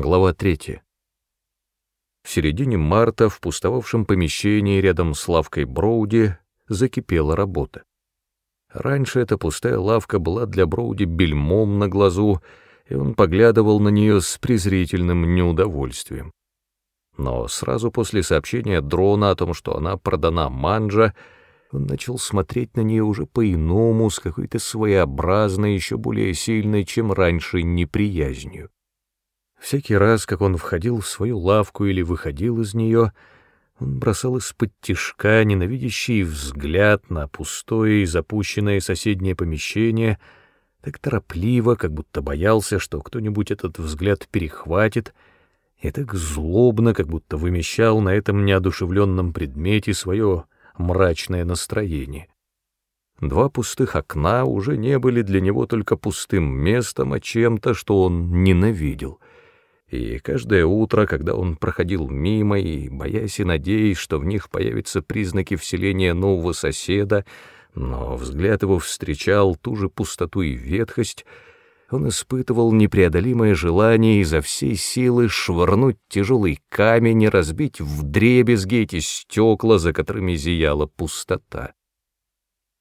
Глава 3. В середине марта в пустовавшем помещении рядом с лавкой Броуди закипела работа. Раньше эта пустая лавка была для Броуди бельмом на глазу, и он поглядывал на нее с презрительным неудовольствием. Но сразу после сообщения дрона о том, что она продана Манджа, он начал смотреть на нее уже по-иному, с какой-то своеобразной, еще более сильной, чем раньше, неприязнью. Всякий раз, как он входил в свою лавку или выходил из нее, он бросал из-под тишка ненавидящий взгляд на пустое и запущенное соседнее помещение, так торопливо, как будто боялся, что кто-нибудь этот взгляд перехватит, и так злобно, как будто вымещал на этом неодушевленном предмете свое мрачное настроение. Два пустых окна уже не были для него только пустым местом, а чем-то, что он ненавидел — и каждое утро, когда он проходил мимо и, боясь и надеясь, что в них появятся признаки вселения нового соседа, но взгляд его встречал ту же пустоту и ветхость, он испытывал непреодолимое желание изо всей силы швырнуть тяжелый камень и разбить вдребезги эти стекла, за которыми зияла пустота.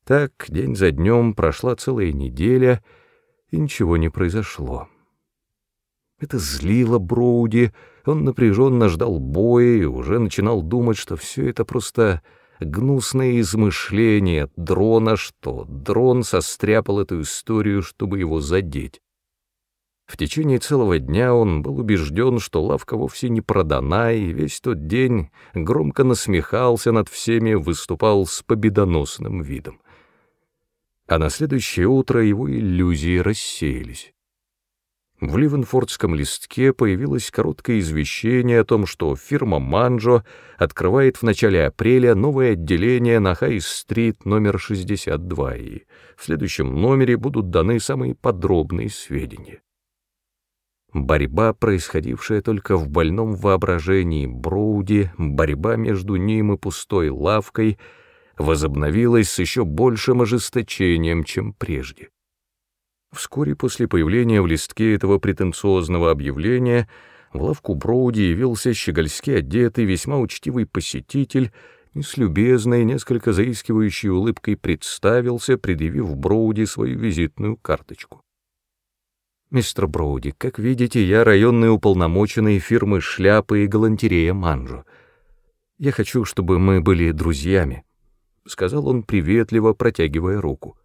Так день за днем прошла целая неделя, и ничего не произошло. Это злило Броуди, он напряженно ждал боя и уже начинал думать, что все это просто гнусное измышление дрона, что дрон состряпал эту историю, чтобы его задеть. В течение целого дня он был убежден, что лавка вовсе не продана, и весь тот день громко насмехался над всеми, выступал с победоносным видом. А на следующее утро его иллюзии рассеялись. В Ливенфордском листке появилось короткое извещение о том, что фирма «Манджо» открывает в начале апреля новое отделение на Хай-стрит номер 62, и в следующем номере будут даны самые подробные сведения. Борьба, происходившая только в больном воображении Броуди, борьба между ним и пустой лавкой, возобновилась с еще большим ожесточением, чем прежде. Вскоре после появления в листке этого претенциозного объявления в лавку Броуди явился щегольски одетый, весьма учтивый посетитель и с любезной, несколько заискивающей улыбкой представился, предъявив Броуди свою визитную карточку. «Мистер Броуди, как видите, я районный уполномоченный фирмы «Шляпы» и галантерея «Манжо». Я хочу, чтобы мы были друзьями», — сказал он приветливо, протягивая руку.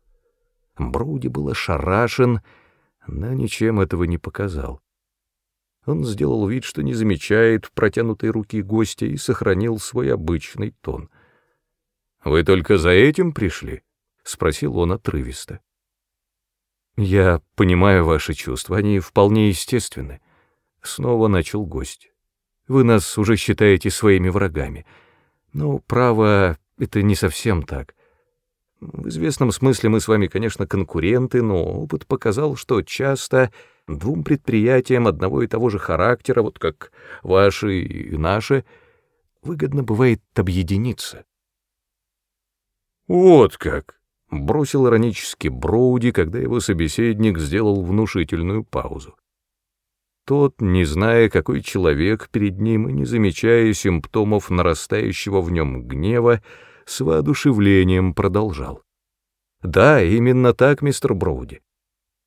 Броуди был ошарашен, но ничем этого не показал. Он сделал вид, что не замечает протянутой руки гостя и сохранил свой обычный тон. «Вы только за этим пришли?» — спросил он отрывисто. «Я понимаю ваши чувства, они вполне естественны», — снова начал гость. «Вы нас уже считаете своими врагами. Но, право, это не совсем так. В известном смысле мы с вами, конечно, конкуренты, но опыт показал, что часто двум предприятиям одного и того же характера, вот как ваши и наши, выгодно бывает объединиться. «Вот как!» — бросил иронически Броуди, когда его собеседник сделал внушительную паузу. Тот, не зная, какой человек перед ним и не замечая симптомов нарастающего в нем гнева, с воодушевлением продолжал. «Да, именно так, мистер Броуди.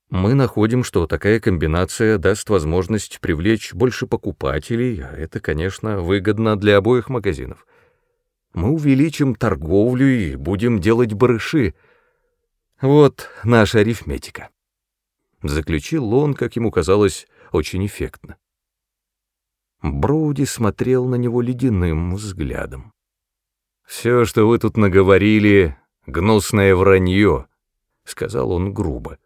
Мы находим, что такая комбинация даст возможность привлечь больше покупателей, а это, конечно, выгодно для обоих магазинов. Мы увеличим торговлю и будем делать барыши. Вот наша арифметика». Заключил он, как ему казалось, очень эффектно. Броуди смотрел на него ледяным взглядом. «Все, что вы тут наговорили, гнусное вранье», — сказал он грубо.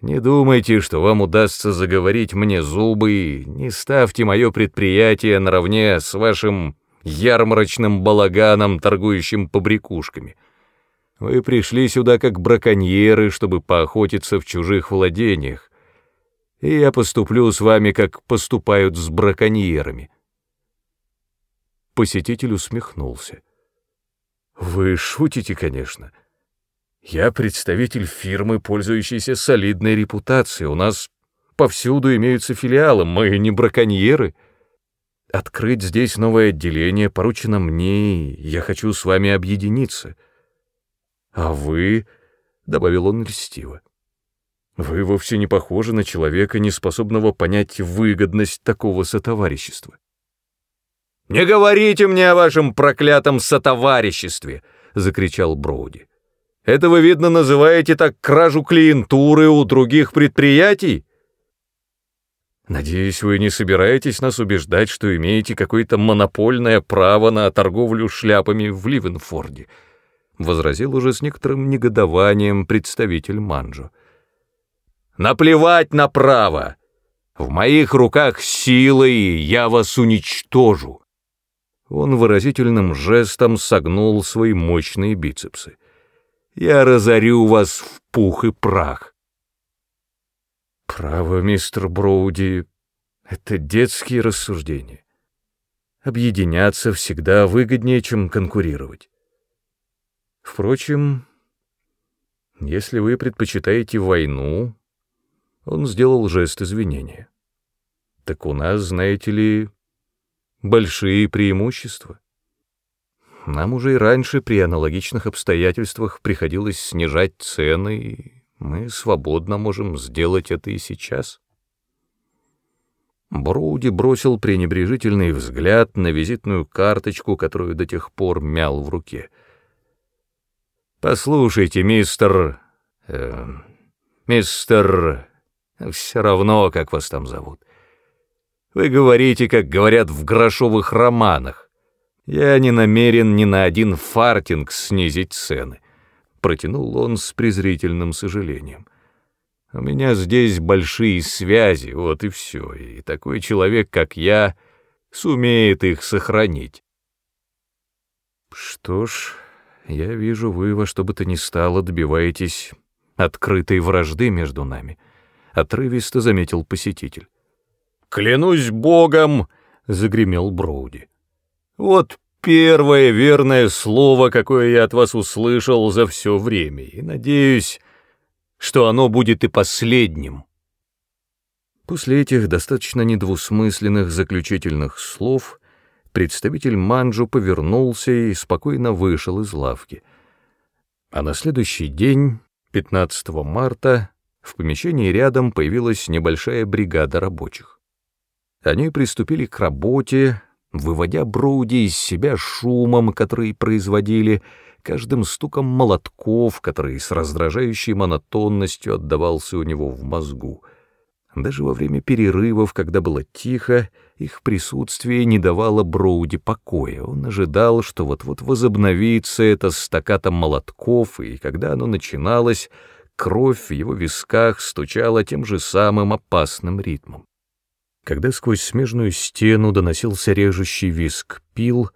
«Не думайте, что вам удастся заговорить мне зубы, не ставьте мое предприятие наравне с вашим ярмарочным балаганом, торгующим побрякушками. Вы пришли сюда как браконьеры, чтобы поохотиться в чужих владениях, и я поступлю с вами, как поступают с браконьерами». Посетитель усмехнулся. Вы шутите, конечно. Я представитель фирмы, пользующейся солидной репутацией. У нас повсюду имеются филиалы, мы не браконьеры. Открыть здесь новое отделение поручено мне, и я хочу с вами объединиться. А вы, — добавил он льстиво, — вы вовсе не похожи на человека, не способного понять выгодность такого сотоварищества. «Не говорите мне о вашем проклятом сотовариществе!» — закричал Броуди. «Это вы, видно, называете так кражу клиентуры у других предприятий?» «Надеюсь, вы не собираетесь нас убеждать, что имеете какое-то монопольное право на торговлю шляпами в Ливенфорде», — возразил уже с некоторым негодованием представитель Манджо. «Наплевать на право! В моих руках сила, и я вас уничтожу!» Он выразительным жестом согнул свои мощные бицепсы. «Я разорю вас в пух и прах!» Право, мистер Броуди, это детские рассуждения. Объединяться всегда выгоднее, чем конкурировать. Впрочем, если вы предпочитаете войну, он сделал жест извинения. Так у нас, знаете ли, большие преимущества. Нам уже и раньше при аналогичных обстоятельствах приходилось снижать цены и мы свободно можем сделать это и сейчас. Броуди бросил пренебрежительный взгляд на визитную карточку, которую до тех пор мял в руке. «Послушайте, мистер... Э, мистер... все равно, как вас там зовут. Вы говорите, как говорят в грошовых романах. Я не намерен ни на один фартинг снизить цены протянул он с презрительным сожалением. У меня здесь большие связи, вот и все, и такой человек, как я, сумеет их сохранить. Что ж, я вижу, вы во что бы то ни стало добиваетесь открытой вражды между нами, — отрывисто заметил посетитель. «Клянусь богом!» — загремел Броуди. «Вот первое верное слово, какое я от вас услышал за все время, и надеюсь, что оно будет и последним. После этих достаточно недвусмысленных заключительных слов представитель Манджу повернулся и спокойно вышел из лавки. А на следующий день, 15 марта, в помещении рядом появилась небольшая бригада рабочих. Они приступили к работе, выводя Броуди из себя шумом, который производили, каждым стуком молотков, который с раздражающей монотонностью отдавался у него в мозгу. Даже во время перерывов, когда было тихо, их присутствие не давало Броуди покоя. Он ожидал, что вот-вот возобновится это стаката молотков, и когда оно начиналось, кровь в его висках стучала тем же самым опасным ритмом. Когда сквозь смежную стену доносился режущий виск пил,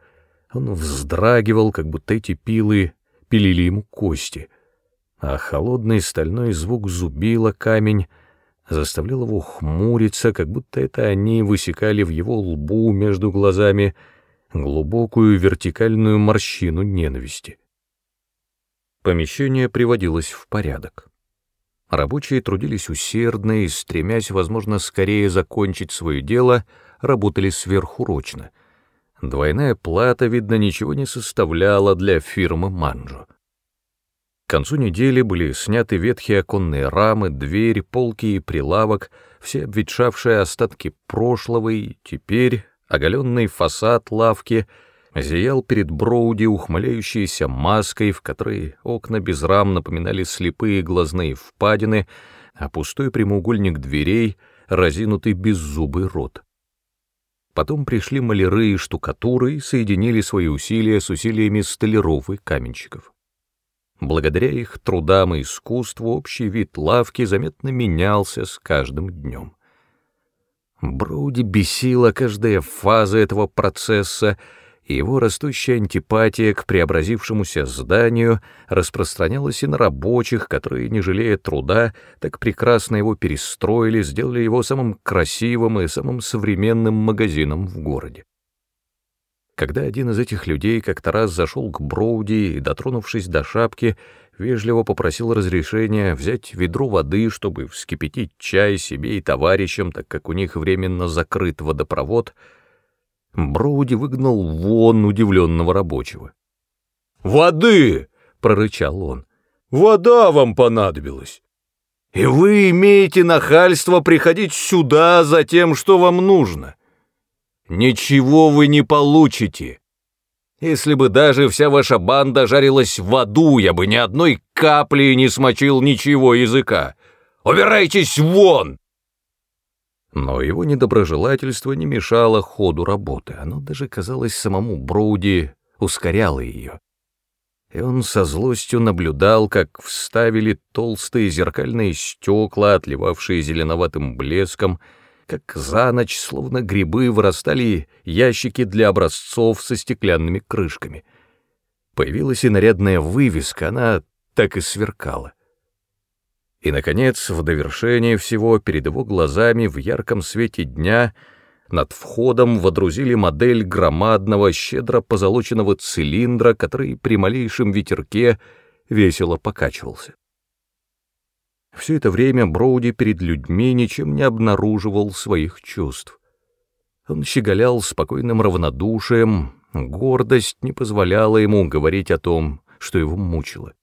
он вздрагивал, как будто эти пилы пилили ему кости, а холодный стальной звук зубила камень заставлял его хмуриться, как будто это они высекали в его лбу между глазами глубокую вертикальную морщину ненависти. Помещение приводилось в порядок. Рабочие трудились усердно и, стремясь, возможно, скорее закончить свое дело, работали сверхурочно. Двойная плата, видно, ничего не составляла для фирмы «Манджо». К концу недели были сняты ветхие оконные рамы, дверь, полки и прилавок, все обветшавшие остатки прошлого, и теперь оголенный фасад лавки — зиял перед Броуди ухмыляющейся маской, в которой окна без рам напоминали слепые глазные впадины, а пустой прямоугольник дверей — разинутый беззубый рот. Потом пришли маляры и штукатуры и соединили свои усилия с усилиями столяров и каменщиков. Благодаря их трудам и искусству общий вид лавки заметно менялся с каждым днем. Броуди бесила каждая фаза этого процесса — и его растущая антипатия к преобразившемуся зданию распространялась и на рабочих, которые, не жалея труда, так прекрасно его перестроили, сделали его самым красивым и самым современным магазином в городе. Когда один из этих людей как-то раз зашел к Броуди и, дотронувшись до шапки, вежливо попросил разрешения взять ведро воды, чтобы вскипятить чай себе и товарищам, так как у них временно закрыт водопровод, Броуди выгнал вон удивленного рабочего. «Воды!» — прорычал он. «Вода вам понадобилась! И вы имеете нахальство приходить сюда за тем, что вам нужно! Ничего вы не получите!» Если бы даже вся ваша банда жарилась в аду, я бы ни одной капли не смочил ничего языка. Убирайтесь вон!» Но его недоброжелательство не мешало ходу работы, оно даже, казалось, самому Броуди ускоряло ее. И он со злостью наблюдал, как вставили толстые зеркальные стекла, отливавшие зеленоватым блеском, как за ночь, словно грибы, вырастали ящики для образцов со стеклянными крышками. Появилась и нарядная вывеска, она так и сверкала. И, наконец, в довершение всего, перед его глазами в ярком свете дня над входом водрузили модель громадного, щедро позолоченного цилиндра, который при малейшем ветерке весело покачивался. Все это время Броуди перед людьми ничем не обнаруживал своих чувств. Он щеголял спокойным равнодушием, гордость не позволяла ему говорить о том, что его мучило.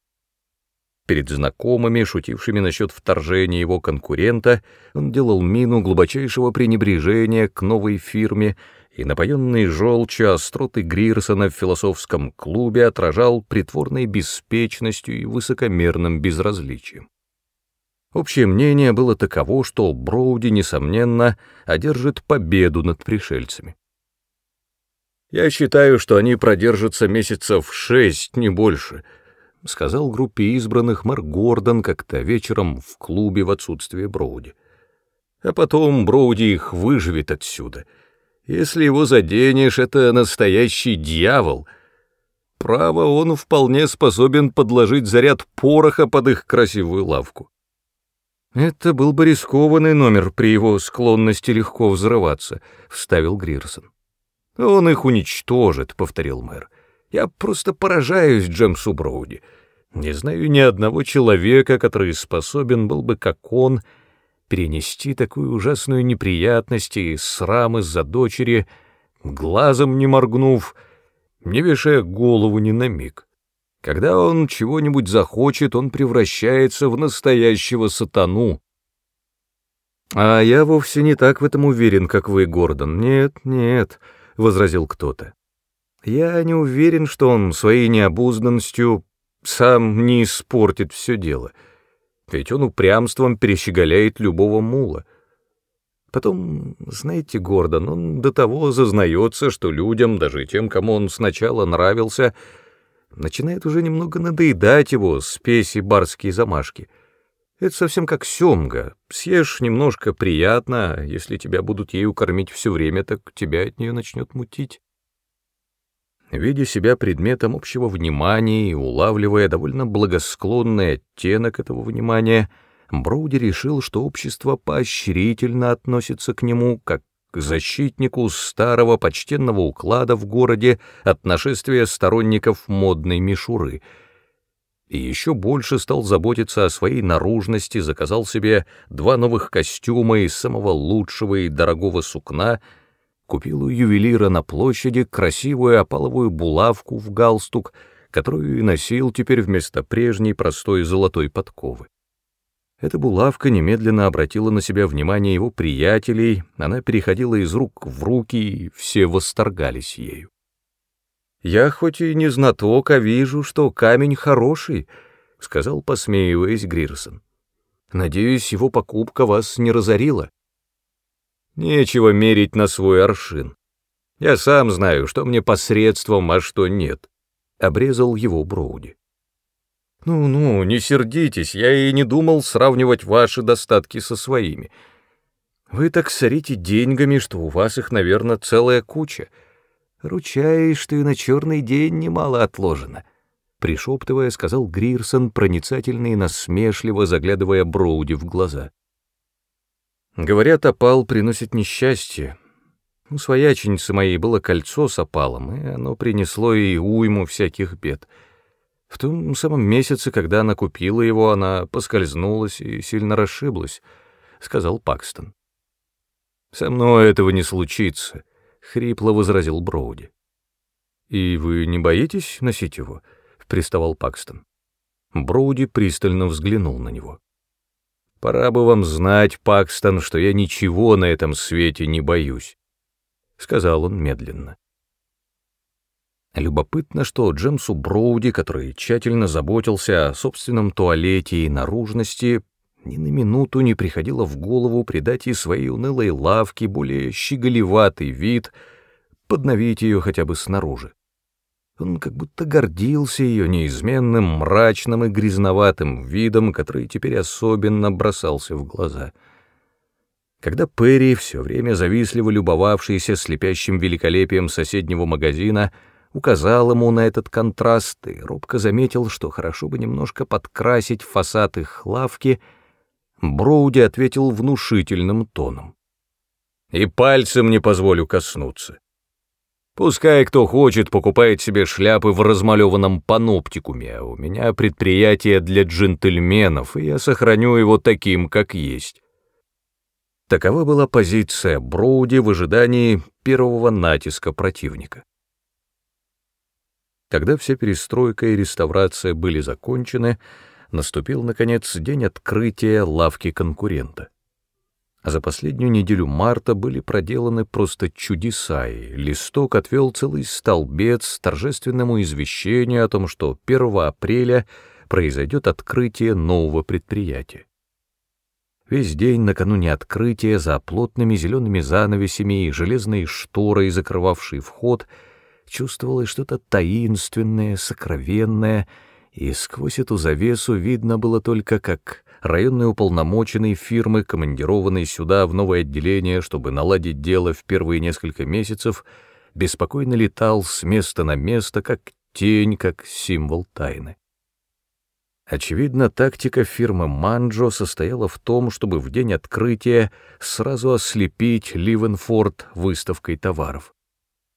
Перед знакомыми, шутившими насчет вторжения его конкурента, он делал мину глубочайшего пренебрежения к новой фирме, и напоенный желчью остроты Грирсона в философском клубе отражал притворной беспечностью и высокомерным безразличием. Общее мнение было таково, что Броуди, несомненно, одержит победу над пришельцами. «Я считаю, что они продержатся месяцев шесть, не больше», — сказал группе избранных Мэр Гордон как-то вечером в клубе в отсутствие Броуди. «А потом Броуди их выживет отсюда. Если его заденешь, это настоящий дьявол. Право, он вполне способен подложить заряд пороха под их красивую лавку». «Это был бы рискованный номер при его склонности легко взрываться», — вставил Грирсон. «Он их уничтожит», — повторил мэр. «Я просто поражаюсь Джемсу Броуди. Не знаю ни одного человека, который способен был бы, как он, перенести такую ужасную неприятность и срам из-за дочери, глазом не моргнув, не вешая голову ни на миг». Когда он чего-нибудь захочет, он превращается в настоящего сатану. А я вовсе не так в этом уверен, как вы, Гордон. Нет, нет, — возразил кто-то. Я не уверен, что он своей необузданностью сам не испортит все дело. Ведь он упрямством перещеголяет любого мула. Потом, знаете, Гордон, он до того зазнается, что людям, даже тем, кому он сначала нравился, — Начинает уже немного надоедать его спеси барские замашки. Это совсем как семга. Съешь немножко приятно, а если тебя будут ею кормить все время, так тебя от нее начнет мутить. Видя себя предметом общего внимания и улавливая довольно благосклонный оттенок этого внимания, Броуди решил, что общество поощрительно относится к нему как к защитнику старого почтенного уклада в городе от нашествия сторонников модной мишуры. И еще больше стал заботиться о своей наружности, заказал себе два новых костюма из самого лучшего и дорогого сукна, купил у ювелира на площади красивую опаловую булавку в галстук, которую и носил теперь вместо прежней простой золотой подковы. Эта булавка немедленно обратила на себя внимание его приятелей, она переходила из рук в руки, и все восторгались ею. «Я хоть и не знаток, а вижу, что камень хороший», — сказал, посмеиваясь Грирсон. «Надеюсь, его покупка вас не разорила». «Нечего мерить на свой аршин. Я сам знаю, что мне посредством, а что нет», — обрезал его Броуди. «Ну-ну, не сердитесь, я и не думал сравнивать ваши достатки со своими. Вы так сорите деньгами, что у вас их, наверное, целая куча. Ручаюсь, что и на черный день немало отложено», — пришептывая, сказал Грирсон, проницательно и насмешливо заглядывая Броуди в глаза. «Говорят, опал приносит несчастье. У свояченицы моей было кольцо с опалом, и оно принесло ей уйму всяких бед». В том самом месяце, когда она купила его, она поскользнулась и сильно расшиблась, — сказал Пакстон. «Со мной этого не случится», — хрипло возразил Броуди. «И вы не боитесь носить его?» — приставал Пакстон. Броуди пристально взглянул на него. «Пора бы вам знать, Пакстон, что я ничего на этом свете не боюсь», — сказал он медленно. Любопытно, что Джемсу Броуди, который тщательно заботился о собственном туалете и наружности, ни на минуту не приходило в голову придать ей своей унылой лавке более щеголеватый вид, подновить ее хотя бы снаружи. Он как будто гордился ее неизменным, мрачным и грязноватым видом, который теперь особенно бросался в глаза. Когда Перри, все время завистливо любовавшийся слепящим великолепием соседнего магазина, — указал ему на этот контраст и робко заметил, что хорошо бы немножко подкрасить фасад их лавки, Броуди ответил внушительным тоном. «И пальцем не позволю коснуться. Пускай кто хочет покупает себе шляпы в размалеванном паноптикуме, а у меня предприятие для джентльменов, и я сохраню его таким, как есть». Такова была позиция Броуди в ожидании первого натиска противника. Когда вся перестройка и реставрация были закончены, наступил, наконец, день открытия лавки конкурента. А за последнюю неделю марта были проделаны просто чудеса, и листок отвел целый столбец торжественному извещению о том, что 1 апреля произойдет открытие нового предприятия. Весь день накануне открытия за плотными зелеными занавесями и железной шторой, закрывавшей вход, — чувствовалось что-то таинственное, сокровенное, и сквозь эту завесу видно было только, как районный уполномоченный фирмы, командированный сюда в новое отделение, чтобы наладить дело в первые несколько месяцев, беспокойно летал с места на место, как тень, как символ тайны. Очевидно, тактика фирмы Манджо состояла в том, чтобы в день открытия сразу ослепить Ливенфорд выставкой товаров.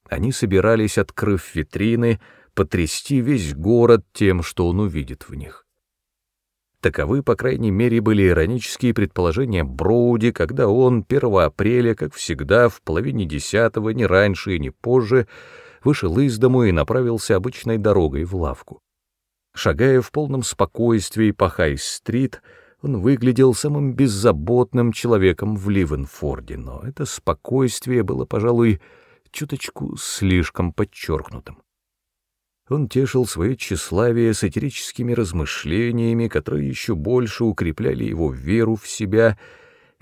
Они собирались, открыв витрины, потрясти весь город тем, что он увидит в них. Таковы, по крайней мере, были иронические предположения Броуди, когда он 1 апреля, как всегда, в половине десятого, не раньше и не позже, вышел из дому и направился обычной дорогой в лавку. Шагая в полном спокойствии по Хай-стрит, он выглядел самым беззаботным человеком в Ливенфорде, но это спокойствие было, пожалуй, чуточку слишком подчеркнутым. Он тешил свое тщеславие сатирическими размышлениями, которые еще больше укрепляли его веру в себя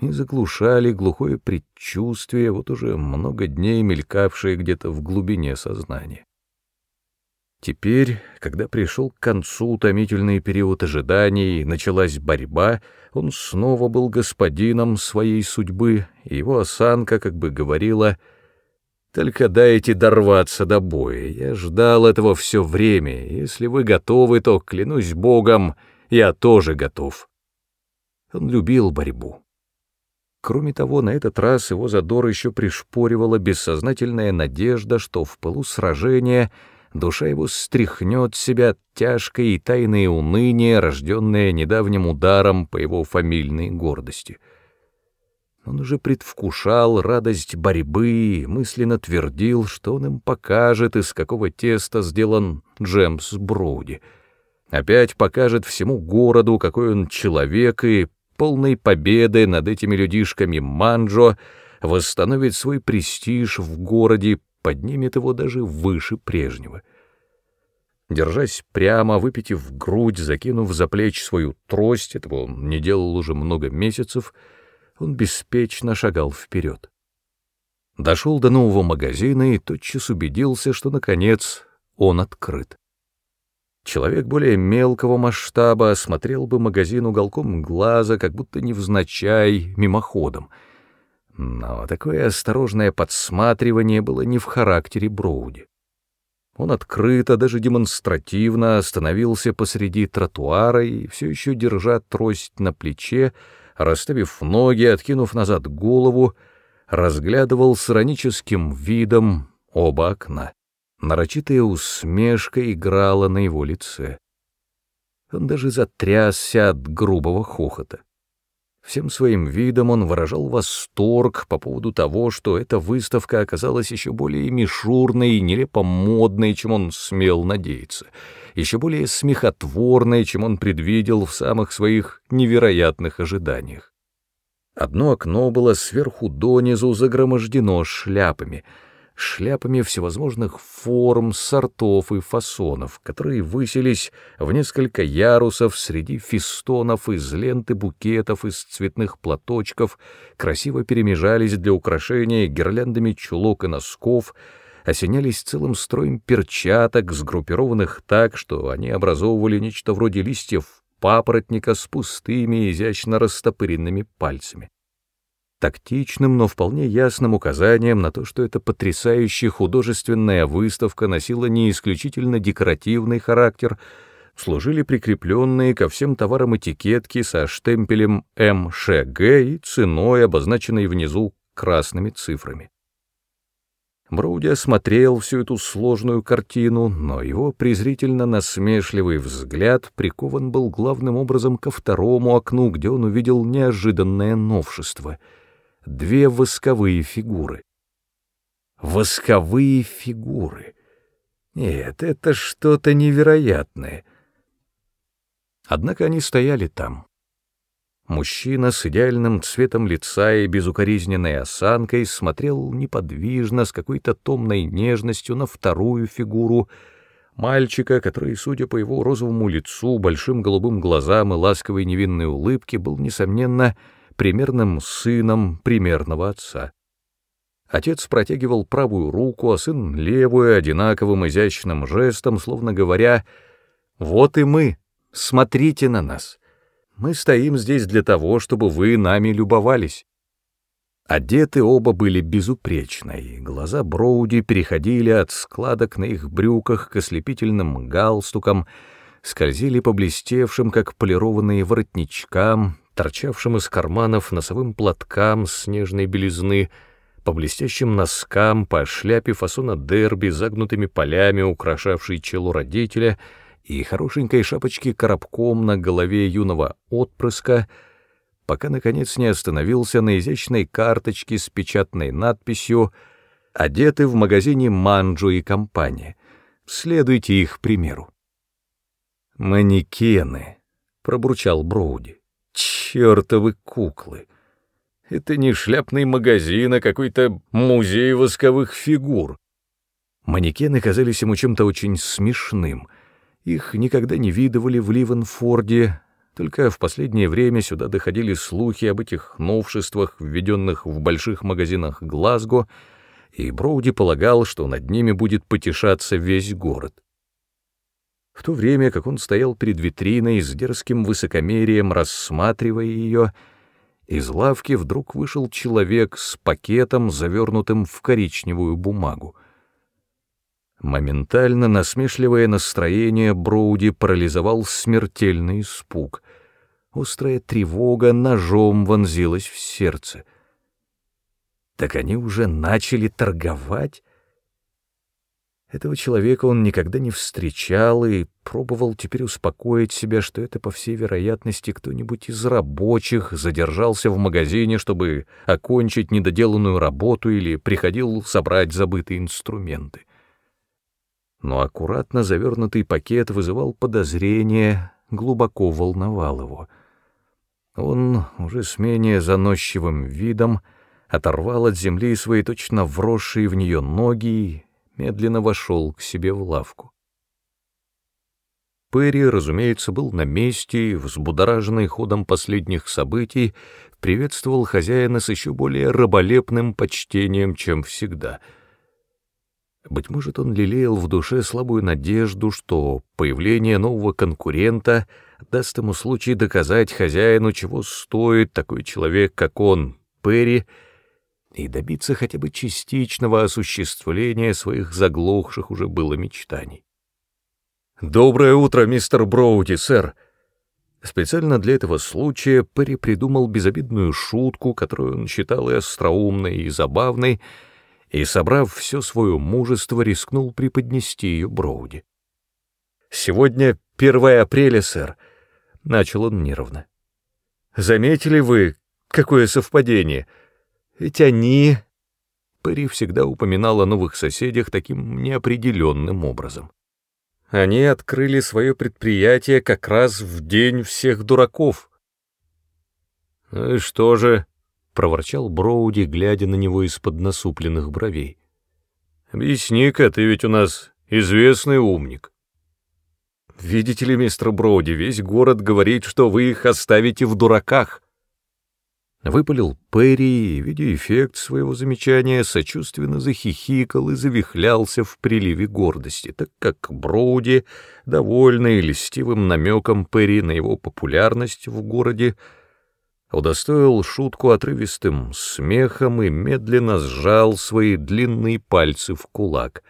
и заглушали глухое предчувствие, вот уже много дней мелькавшее где-то в глубине сознания. Теперь, когда пришел к концу томительный период ожиданий и началась борьба, он снова был господином своей судьбы, и его осанка как бы говорила — только дайте дорваться до боя. Я ждал этого все время. Если вы готовы, то, клянусь Богом, я тоже готов. Он любил борьбу. Кроме того, на этот раз его задор еще пришпоривала бессознательная надежда, что в пылу сражения душа его стряхнет себя тяжкое и тайное уныние, рожденное недавним ударом по его фамильной гордости — он уже предвкушал радость борьбы, мысленно твердил, что он им покажет, из какого теста сделан Джемс Броуди. Опять покажет всему городу, какой он человек, и полной победы над этими людишками Манджо восстановит свой престиж в городе, поднимет его даже выше прежнего. Держась прямо, выпитив грудь, закинув за плечи свою трость, этого он не делал уже много месяцев, — он беспечно шагал вперед. Дошел до нового магазина и тотчас убедился, что, наконец, он открыт. Человек более мелкого масштаба осмотрел бы магазин уголком глаза, как будто невзначай, мимоходом. Но такое осторожное подсматривание было не в характере Броуди. Он открыто, даже демонстративно остановился посреди тротуара и, все еще держа трость на плече, расставив ноги, откинув назад голову, разглядывал с ироническим видом оба окна. Нарочитая усмешка играла на его лице. Он даже затрясся от грубого хохота. Всем своим видом он выражал восторг по поводу того, что эта выставка оказалась еще более мишурной и нелепо модной, чем он смел надеяться, еще более смехотворной, чем он предвидел в самых своих невероятных ожиданиях. Одно окно было сверху донизу загромождено шляпами — шляпами всевозможных форм, сортов и фасонов, которые высились в несколько ярусов среди фистонов из ленты букетов из цветных платочков, красиво перемежались для украшения гирляндами чулок и носков, осенялись целым строем перчаток, сгруппированных так, что они образовывали нечто вроде листьев папоротника с пустыми, изящно растопыренными пальцами тактичным, но вполне ясным указанием на то, что эта потрясающая художественная выставка носила не исключительно декоративный характер, служили прикрепленные ко всем товарам этикетки со штемпелем МШГ и ценой, обозначенной внизу красными цифрами. Броуди осмотрел всю эту сложную картину, но его презрительно-насмешливый взгляд прикован был главным образом ко второму окну, где он увидел неожиданное новшество — две восковые фигуры. Восковые фигуры. Нет, это что-то невероятное. Однако они стояли там. Мужчина с идеальным цветом лица и безукоризненной осанкой смотрел неподвижно, с какой-то томной нежностью на вторую фигуру — мальчика, который, судя по его розовому лицу, большим голубым глазам и ласковой невинной улыбке, был, несомненно, примерным сыном примерного отца. Отец протягивал правую руку, а сын — левую, одинаковым изящным жестом, словно говоря, «Вот и мы, смотрите на нас. Мы стоим здесь для того, чтобы вы нами любовались». Одеты оба были безупречно, и глаза Броуди переходили от складок на их брюках к ослепительным галстукам, скользили по блестевшим, как полированные воротничкам, торчавшим из карманов носовым платкам снежной белизны, по блестящим носкам, по шляпе фасона дерби, загнутыми полями, украшавшей чело родителя, и хорошенькой шапочке коробком на голове юного отпрыска, пока, наконец, не остановился на изящной карточке с печатной надписью «Одеты в магазине Манджо и компания. Следуйте их примеру». «Манекены», — пробурчал Броуди. Чёртовы куклы! Это не шляпный магазин, а какой-то музей восковых фигур. Манекены казались ему чем-то очень смешным. Их никогда не видывали в Ливенфорде, только в последнее время сюда доходили слухи об этих новшествах, введенных в больших магазинах Глазго, и Броуди полагал, что над ними будет потешаться весь город. В то время, как он стоял перед витриной с дерзким высокомерием, рассматривая ее, из лавки вдруг вышел человек с пакетом, завернутым в коричневую бумагу. Моментально насмешливое настроение Броуди парализовал смертельный испуг. Острая тревога ножом вонзилась в сердце. Так они уже начали торговать? Этого человека он никогда не встречал и пробовал теперь успокоить себя, что это, по всей вероятности, кто-нибудь из рабочих задержался в магазине, чтобы окончить недоделанную работу или приходил собрать забытые инструменты. Но аккуратно завернутый пакет вызывал подозрение, глубоко волновал его. Он, уже с менее заносчивым видом, оторвал от земли свои точно вросшие в нее ноги медленно вошел к себе в лавку. Перри, разумеется, был на месте и, взбудораженный ходом последних событий, приветствовал хозяина с еще более раболепным почтением, чем всегда. Быть может, он лелеял в душе слабую надежду, что появление нового конкурента даст ему случай доказать хозяину, чего стоит такой человек, как он, Перри, и добиться хотя бы частичного осуществления своих заглохших уже было мечтаний. «Доброе утро, мистер Броуди, сэр!» Специально для этого случая Перри придумал безобидную шутку, которую он считал и остроумной, и забавной, и, собрав все свое мужество, рискнул преподнести ее Броуди. «Сегодня 1 апреля, сэр», Начал он нервно. Заметили вы, какое совпадение? Ведь они... Пэри всегда упоминал о новых соседях таким неопределенным образом. Они открыли свое предприятие как раз в день всех дураков. «Ну и что же?» — проворчал Броуди, глядя на него из-под насупленных бровей. «Объясни-ка, ты ведь у нас известный умник». «Видите ли, мистер Броуди, весь город говорит, что вы их оставите в дураках». Выпалил Перри и, видя эффект своего замечания, сочувственно захихикал и завихлялся в приливе гордости, так как Броуди, довольный льстивым намеком Перри на его популярность в городе, удостоил шутку отрывистым смехом и медленно сжал свои длинные пальцы в кулак.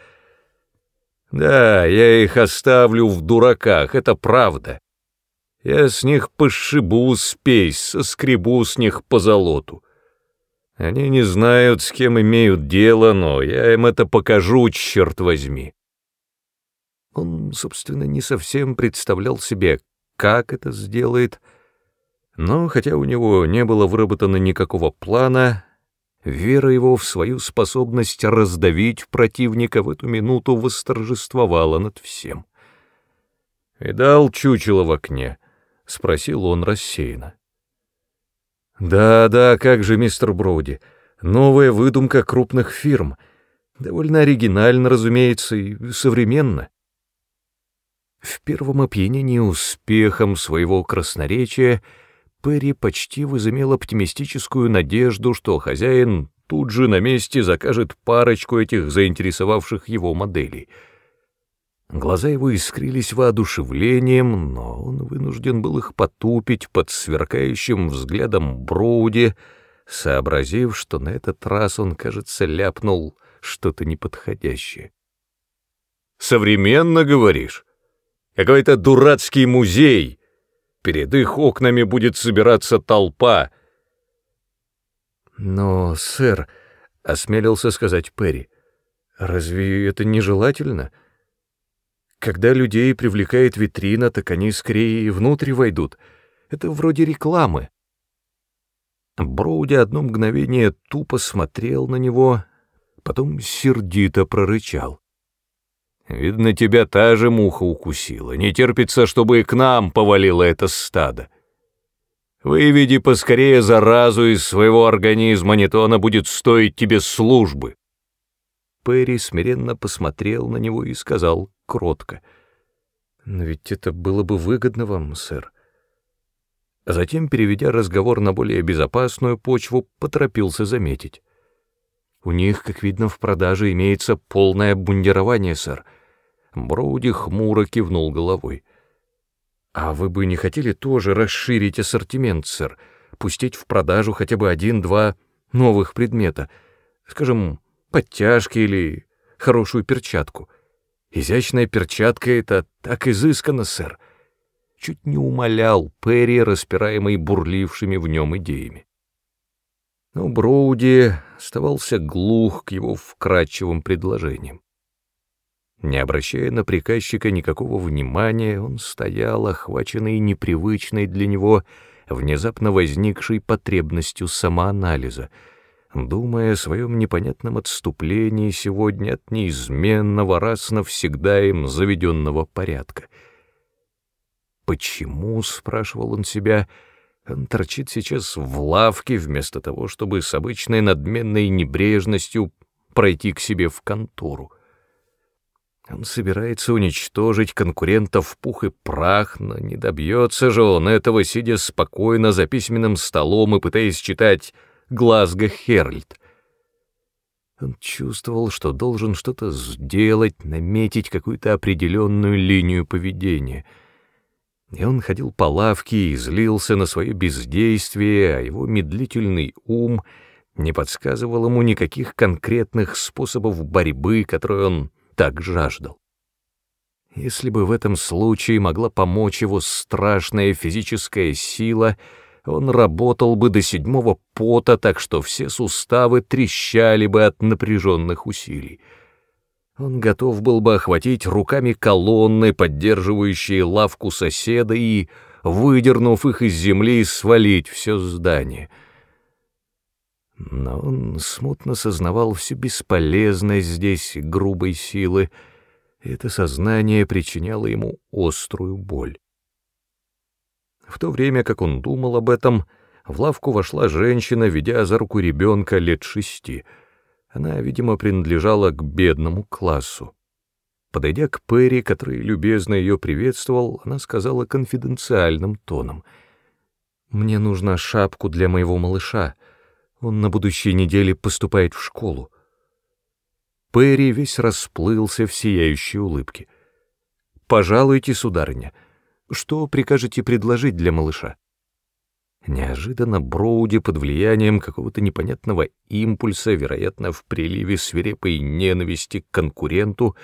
«Да, я их оставлю в дураках, это правда. Я с них пошибу спесь, соскребу с них по золоту. Они не знают, с кем имеют дело, но я им это покажу, черт возьми». Он, собственно, не совсем представлял себе, как это сделает, — но хотя у него не было выработано никакого плана, вера его в свою способность раздавить противника в эту минуту восторжествовала над всем. «Видал чучело в окне?» — спросил он рассеянно. «Да, да, как же, мистер Броуди, новая выдумка крупных фирм. Довольно оригинально, разумеется, и современно». В первом опьянении успехом своего красноречия — Перри почти возымел оптимистическую надежду, что хозяин тут же на месте закажет парочку этих заинтересовавших его моделей. Глаза его искрились воодушевлением, но он вынужден был их потупить под сверкающим взглядом Броуди, сообразив, что на этот раз он, кажется, ляпнул что-то неподходящее. «Современно, говоришь? Какой-то дурацкий музей!» Перед их окнами будет собираться толпа. Но, сэр, — осмелился сказать Перри, — разве это нежелательно? Когда людей привлекает витрина, так они скорее внутрь войдут. Это вроде рекламы. Броуди одно мгновение тупо смотрел на него, потом сердито прорычал. Видно, тебя та же муха укусила. Не терпится, чтобы и к нам повалило это стадо. Выведи поскорее заразу из своего организма, не то она будет стоить тебе службы. Перри смиренно посмотрел на него и сказал кротко. «Но ведь это было бы выгодно вам, сэр». Затем, переведя разговор на более безопасную почву, поторопился заметить. «У них, как видно, в продаже имеется полное обмундирование, сэр. Броуди хмуро кивнул головой. «А вы бы не хотели тоже расширить ассортимент, сэр? Пустить в продажу хотя бы один-два новых предмета? Скажем, подтяжки или хорошую перчатку? Изящная перчатка — это так изысканно, сэр!» Чуть не умолял Перри, распираемый бурлившими в нем идеями. Но Броуди оставался глух к его вкрадчивым предложениям. Не обращая на приказчика никакого внимания, он стоял, охваченный непривычной для него, внезапно возникшей потребностью самоанализа, думая о своем непонятном отступлении сегодня от неизменного раз навсегда им заведенного порядка. «Почему?» — спрашивал он себя — он торчит сейчас в лавке, вместо того, чтобы с обычной надменной небрежностью пройти к себе в контору. Он собирается уничтожить конкурентов в пух и прах, но не добьется же он этого, сидя спокойно за письменным столом и пытаясь читать «Глазго Херальд». Он чувствовал, что должен что-то сделать, наметить какую-то определенную линию поведения. И он ходил по лавке и злился на свое бездействие, а его медлительный ум не подсказывал ему никаких конкретных способов борьбы, которые он так жаждал. Если бы в этом случае могла помочь его страшная физическая сила, он работал бы до седьмого пота, так что все суставы трещали бы от напряженных усилий. Он готов был бы охватить руками колонны, поддерживающие лавку соседа, и выдернув их из земли свалить все здание. Но он смутно сознавал всю бесполезность здесь грубой силы, и это сознание причиняло ему острую боль. В то время, как он думал об этом, в лавку вошла женщина, ведя за руку ребенка лет шести. Она, видимо, принадлежала к бедному классу. Подойдя к Перри, который любезно ее приветствовал, она сказала конфиденциальным тоном. «Мне нужна шапку для моего малыша. Он на будущей неделе поступает в школу». Перри весь расплылся в сияющей улыбке. «Пожалуйте, сударыня, что прикажете предложить для малыша?» Неожиданно Броуди под влиянием какого-то непонятного импульса, вероятно, в приливе свирепой ненависти к конкуренту,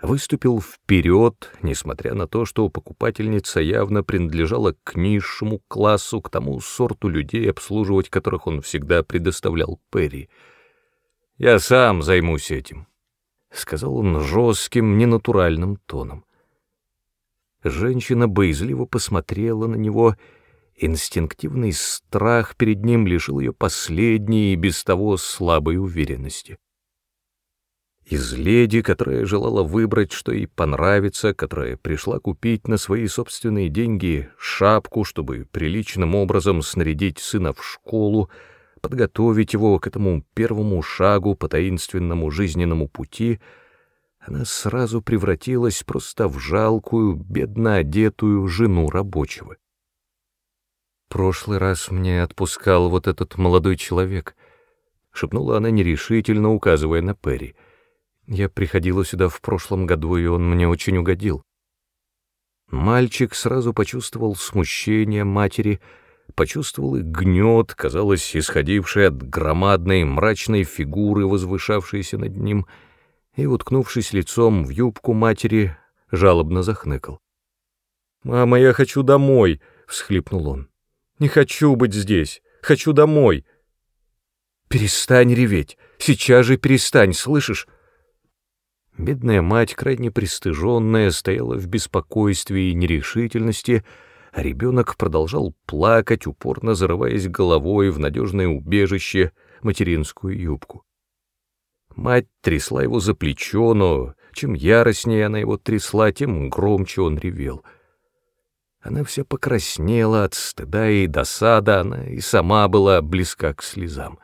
выступил вперед, несмотря на то, что покупательница явно принадлежала к низшему классу, к тому сорту людей, обслуживать которых он всегда предоставлял Перри. «Я сам займусь этим», — сказал он жестким, ненатуральным тоном. Женщина боязливо посмотрела на него, инстинктивный страх перед ним лишил ее последней и без того слабой уверенности из леди, которая желала выбрать, что ей понравится, которая пришла купить на свои собственные деньги шапку, чтобы приличным образом снарядить сына в школу, подготовить его к этому первому шагу по таинственному жизненному пути, она сразу превратилась просто в жалкую, бедно одетую жену рабочего. «Прошлый раз мне отпускал вот этот молодой человек», — шепнула она нерешительно, указывая на Перри — я приходила сюда в прошлом году, и он мне очень угодил. Мальчик сразу почувствовал смущение матери, почувствовал и гнет, казалось, исходивший от громадной мрачной фигуры, возвышавшейся над ним, и, уткнувшись лицом в юбку матери, жалобно захныкал. «Мама, я хочу домой!» — всхлипнул он. «Не хочу быть здесь! Хочу домой!» «Перестань реветь! Сейчас же перестань, слышишь?» Бедная мать, крайне пристыженная, стояла в беспокойстве и нерешительности, а ребенок продолжал плакать, упорно зарываясь головой в надежное убежище, материнскую юбку. Мать трясла его за плечо, но чем яростнее она его трясла, тем громче он ревел. Она вся покраснела от стыда и досады, она и сама была близка к слезам.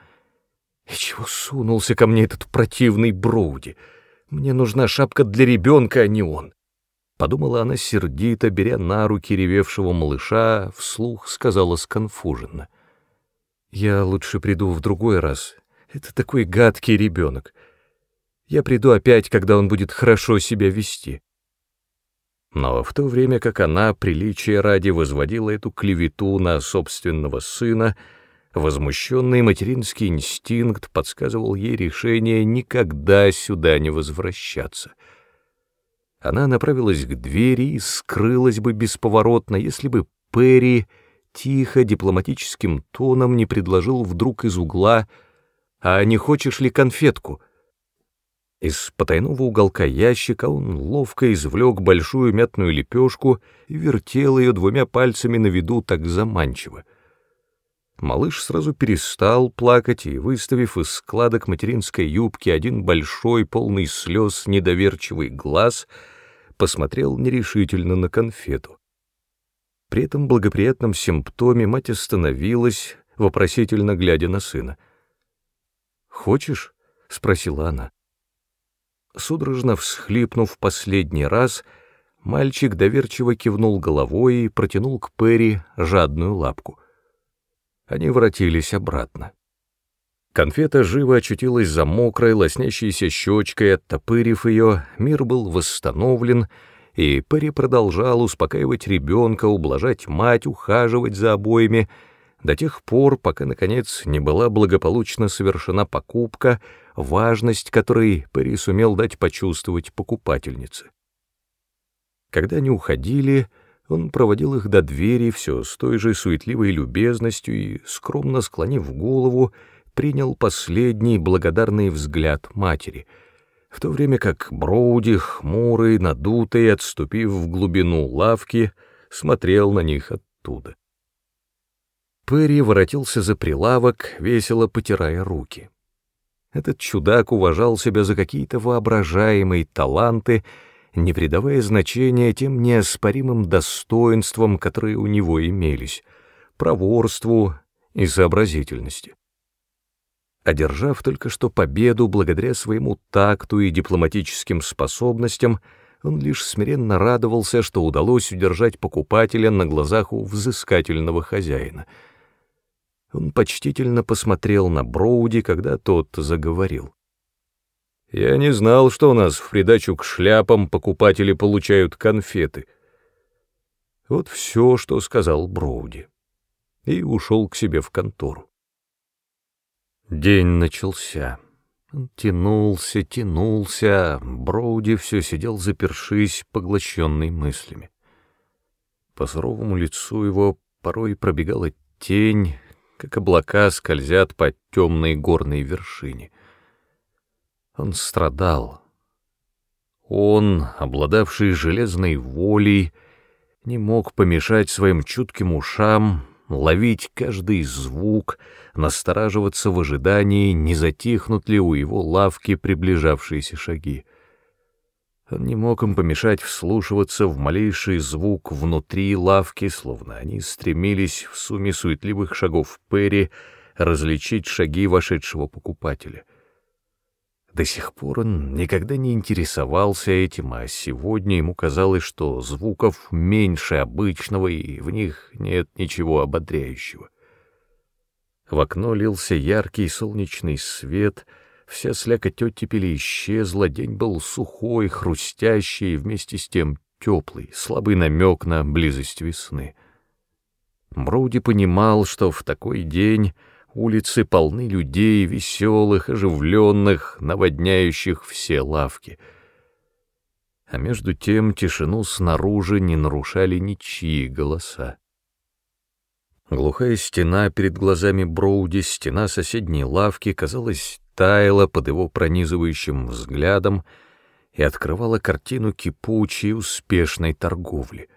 И чего сунулся ко мне этот противный Броуди — мне нужна шапка для ребенка, а не он. Подумала она сердито, беря на руки ревевшего малыша, вслух сказала сконфуженно. «Я лучше приду в другой раз. Это такой гадкий ребенок. Я приду опять, когда он будет хорошо себя вести». Но в то время как она, приличия ради, возводила эту клевету на собственного сына, Возмущенный материнский инстинкт подсказывал ей решение никогда сюда не возвращаться. Она направилась к двери и скрылась бы бесповоротно, если бы Перри тихо, дипломатическим тоном не предложил вдруг из угла «А не хочешь ли конфетку?» Из потайного уголка ящика он ловко извлек большую мятную лепешку и вертел ее двумя пальцами на виду так заманчиво — Малыш сразу перестал плакать и, выставив из складок материнской юбки один большой, полный слез, недоверчивый глаз, посмотрел нерешительно на конфету. При этом благоприятном симптоме мать остановилась, вопросительно глядя на сына. «Хочешь?» — спросила она. Судорожно всхлипнув последний раз, мальчик доверчиво кивнул головой и протянул к Перри жадную лапку — они воротились обратно. Конфета живо очутилась за мокрой, лоснящейся щечкой, оттопырив ее, мир был восстановлен, и Перри продолжал успокаивать ребенка, ублажать мать, ухаживать за обоими, до тех пор, пока, наконец, не была благополучно совершена покупка, важность которой Перри сумел дать почувствовать покупательнице. Когда они уходили, он проводил их до двери все с той же суетливой любезностью и, скромно склонив голову, принял последний благодарный взгляд матери, в то время как Броуди, хмурый, надутый, отступив в глубину лавки, смотрел на них оттуда. Перри воротился за прилавок, весело потирая руки. Этот чудак уважал себя за какие-то воображаемые таланты, не придавая значения тем неоспоримым достоинствам, которые у него имелись, проворству и сообразительности. Одержав только что победу благодаря своему такту и дипломатическим способностям, он лишь смиренно радовался, что удалось удержать покупателя на глазах у взыскательного хозяина — он почтительно посмотрел на Броуди, когда тот заговорил. «Я не знал, что у нас в придачу к шляпам покупатели получают конфеты». Вот все, что сказал Броуди, и ушел к себе в контору. День начался. Тянулся, тянулся, Броуди все сидел запершись, поглощенный мыслями. По суровому лицу его порой пробегала тень, как облака скользят по темной горной вершине. Он страдал. Он, обладавший железной волей, не мог помешать своим чутким ушам ловить каждый звук, настораживаться в ожидании, не затихнут ли у его лавки приближавшиеся шаги. Он не мог им помешать вслушиваться в малейший звук внутри лавки, словно они стремились в сумме суетливых шагов Перри различить шаги вошедшего покупателя. До сих пор он никогда не интересовался этим, а сегодня ему казалось, что звуков меньше обычного, и в них нет ничего ободряющего. В окно лился яркий солнечный свет — Вся слякоть оттепели исчезла, день был сухой, хрустящий и вместе с тем теплый, слабый намек на близость весны. Броуди понимал, что в такой день улицы полны людей, веселых, оживленных, наводняющих все лавки. А между тем тишину снаружи не нарушали ничьи голоса. Глухая стена перед глазами Броуди, стена соседней лавки, казалась таяла под его пронизывающим взглядом и открывала картину кипучей успешной торговли.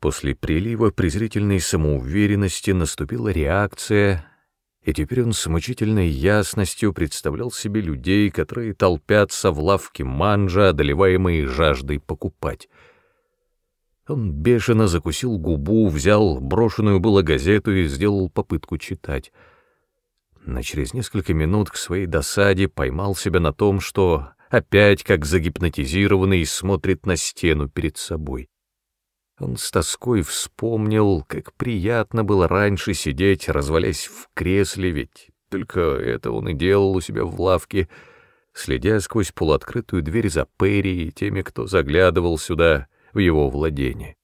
После прилива презрительной самоуверенности наступила реакция, и теперь он с мучительной ясностью представлял себе людей, которые толпятся в лавке манжа, одолеваемые жаждой покупать. Он бешено закусил губу, взял брошенную было газету и сделал попытку читать — но через несколько минут к своей досаде поймал себя на том, что опять, как загипнотизированный, смотрит на стену перед собой. Он с тоской вспомнил, как приятно было раньше сидеть, развалясь в кресле, ведь только это он и делал у себя в лавке, следя сквозь полуоткрытую дверь за Перри и теми, кто заглядывал сюда, в его владение.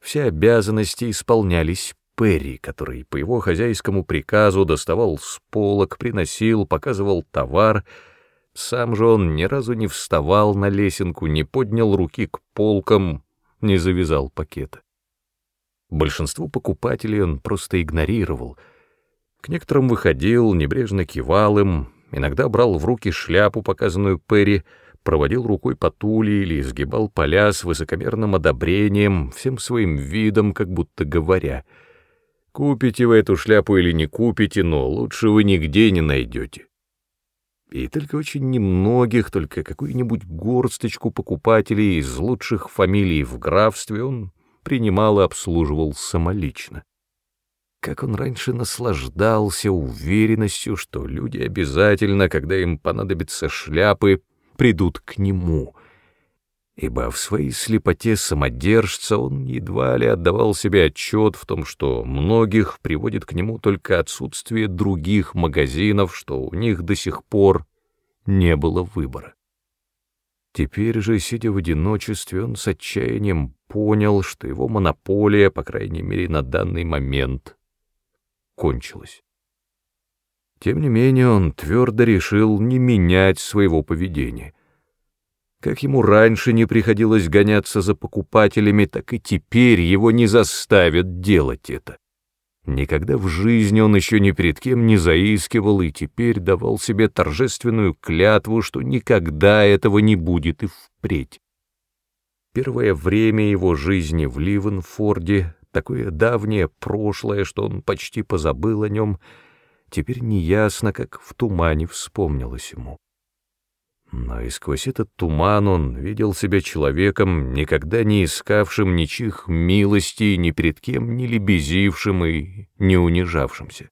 Все обязанности исполнялись Перри, который по его хозяйскому приказу доставал с полок, приносил, показывал товар. Сам же он ни разу не вставал на лесенку, не поднял руки к полкам, не завязал пакета. Большинство покупателей он просто игнорировал. К некоторым выходил, небрежно кивал им, иногда брал в руки шляпу, показанную Перри, проводил рукой по туле или изгибал поля с высокомерным одобрением, всем своим видом, как будто говоря — Купите вы эту шляпу или не купите, но лучше вы нигде не найдете. И только очень немногих, только какую-нибудь горсточку покупателей из лучших фамилий в графстве он принимал и обслуживал самолично. Как он раньше наслаждался уверенностью, что люди обязательно, когда им понадобятся шляпы, придут к нему — ибо в своей слепоте самодержца он едва ли отдавал себе отчет в том, что многих приводит к нему только отсутствие других магазинов, что у них до сих пор не было выбора. Теперь же, сидя в одиночестве, он с отчаянием понял, что его монополия, по крайней мере на данный момент, кончилась. Тем не менее он твердо решил не менять своего поведения. Как ему раньше не приходилось гоняться за покупателями, так и теперь его не заставят делать это. Никогда в жизни он еще ни перед кем не заискивал и теперь давал себе торжественную клятву, что никогда этого не будет и впредь. первое время его жизни в Ливенфорде, такое давнее прошлое, что он почти позабыл о нем, теперь неясно, как в тумане вспомнилось ему. Но и сквозь этот туман он видел себя человеком, никогда не искавшим ничьих милостей, ни перед кем не лебезившим и не унижавшимся.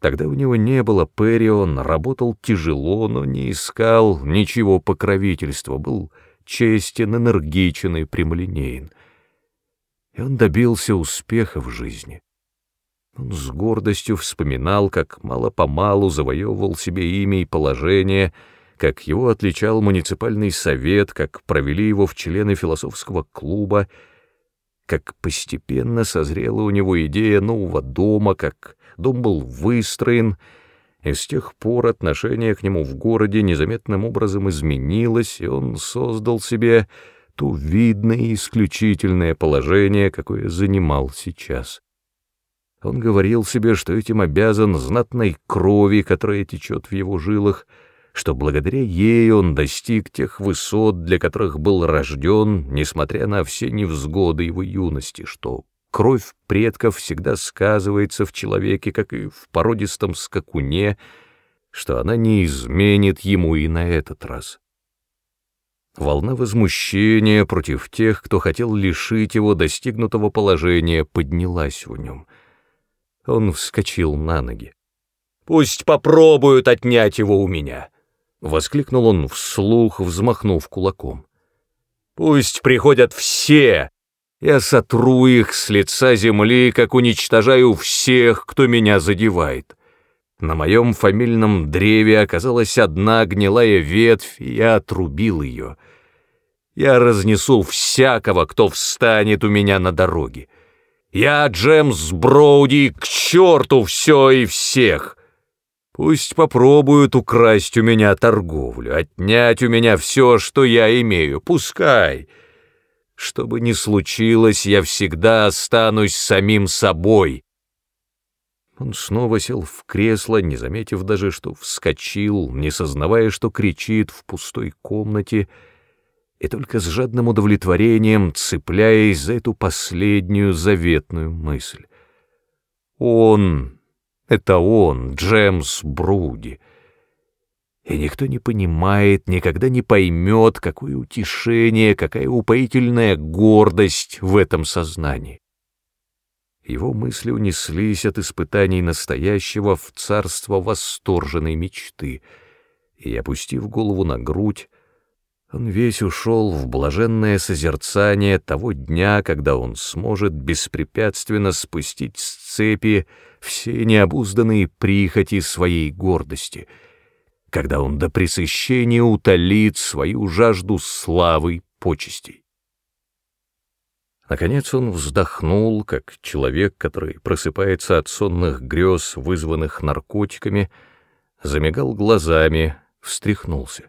Тогда у него не было Перри, он работал тяжело, но не искал ничего покровительства, был честен, энергичен и прямолинеен. И он добился успеха в жизни. Он с гордостью вспоминал, как мало-помалу завоевывал себе имя и положение — как его отличал муниципальный совет, как провели его в члены философского клуба, как постепенно созрела у него идея нового дома, как дом был выстроен, и с тех пор отношение к нему в городе незаметным образом изменилось, и он создал себе то видное и исключительное положение, какое занимал сейчас. Он говорил себе, что этим обязан знатной крови, которая течет в его жилах, что благодаря ей он достиг тех высот, для которых был рожден, несмотря на все невзгоды его юности, что кровь предков всегда сказывается в человеке, как и в породистом скакуне, что она не изменит ему и на этот раз. Волна возмущения против тех, кто хотел лишить его достигнутого положения, поднялась в нем. Он вскочил на ноги. «Пусть попробуют отнять его у меня!» — воскликнул он вслух, взмахнув кулаком. «Пусть приходят все! Я сотру их с лица земли, как уничтожаю всех, кто меня задевает. На моем фамильном древе оказалась одна гнилая ветвь, и я отрубил ее. Я разнесу всякого, кто встанет у меня на дороге. Я, Джемс Броуди, к черту все и всех!» Пусть попробуют украсть у меня торговлю, отнять у меня все, что я имею, пускай. Что бы ни случилось, я всегда останусь самим собой. Он снова сел в кресло, не заметив даже, что вскочил, не сознавая, что кричит в пустой комнате, и только с жадным удовлетворением цепляясь за эту последнюю заветную мысль. Он это он, Джемс Бруди. И никто не понимает, никогда не поймет, какое утешение, какая упоительная гордость в этом сознании. Его мысли унеслись от испытаний настоящего в царство восторженной мечты, и, опустив голову на грудь, он весь ушел в блаженное созерцание того дня, когда он сможет беспрепятственно спустить с цепи все необузданные прихоти своей гордости, когда он до пресыщения утолит свою жажду славы почестей. Наконец он вздохнул, как человек, который просыпается от сонных грез, вызванных наркотиками, замигал глазами, встряхнулся.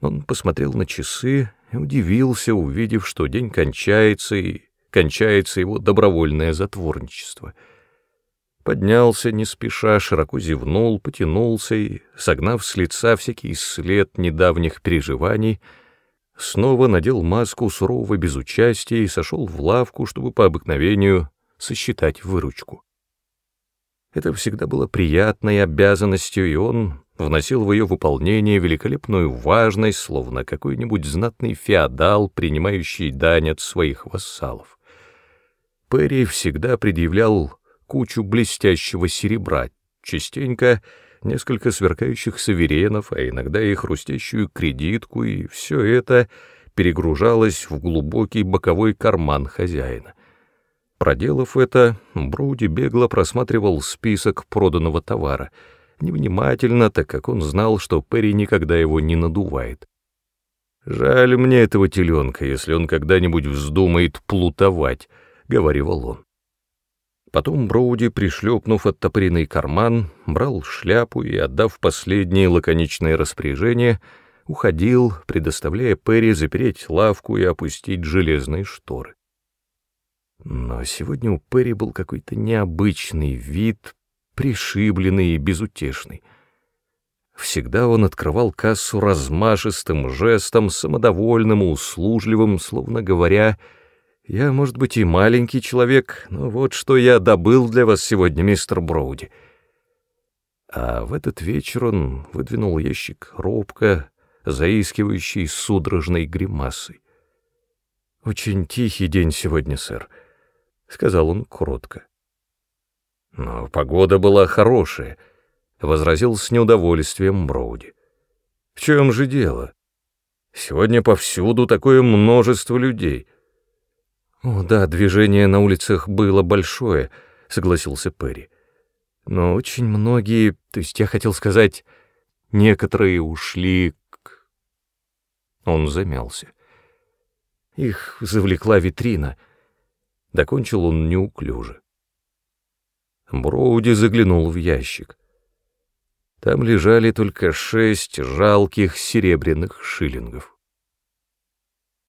Он посмотрел на часы и удивился, увидев, что день кончается, и кончается его добровольное затворничество. Поднялся не спеша, широко зевнул, потянулся и, согнав с лица всякий след недавних переживаний, снова надел маску сурового безучастия и сошел в лавку, чтобы по обыкновению сосчитать выручку. Это всегда было приятной обязанностью, и он вносил в ее выполнение великолепную важность, словно какой-нибудь знатный феодал, принимающий дань от своих вассалов. Перри всегда предъявлял кучу блестящего серебра, частенько несколько сверкающих саверенов, а иногда и хрустящую кредитку, и все это перегружалось в глубокий боковой карман хозяина. Проделав это, Броуди бегло просматривал список проданного товара — невнимательно, так как он знал, что Перри никогда его не надувает. «Жаль мне этого теленка, если он когда-нибудь вздумает плутовать», — говорил он. Потом Броуди, пришлепнув оттопыренный карман, брал шляпу и, отдав последние лаконичные распоряжения, уходил, предоставляя Перри запереть лавку и опустить железные шторы. Но сегодня у Перри был какой-то необычный вид, пришибленный и безутешный. Всегда он открывал кассу размашистым жестом, самодовольным услужливым, словно говоря, «Я, может быть, и маленький человек, но вот что я добыл для вас сегодня, мистер Броуди». А в этот вечер он выдвинул ящик робко, заискивающий судорожной гримасой. «Очень тихий день сегодня, сэр», — сказал он кротко. «Но погода была хорошая», —— возразил с неудовольствием Броуди. «В чем же дело? Сегодня повсюду такое множество людей». «О, да, движение на улицах было большое», — согласился Перри. «Но очень многие, то есть я хотел сказать, некоторые ушли к...» Он замялся. Их завлекла витрина. Докончил он неуклюже. Броуди заглянул в ящик. Там лежали только шесть жалких серебряных шиллингов.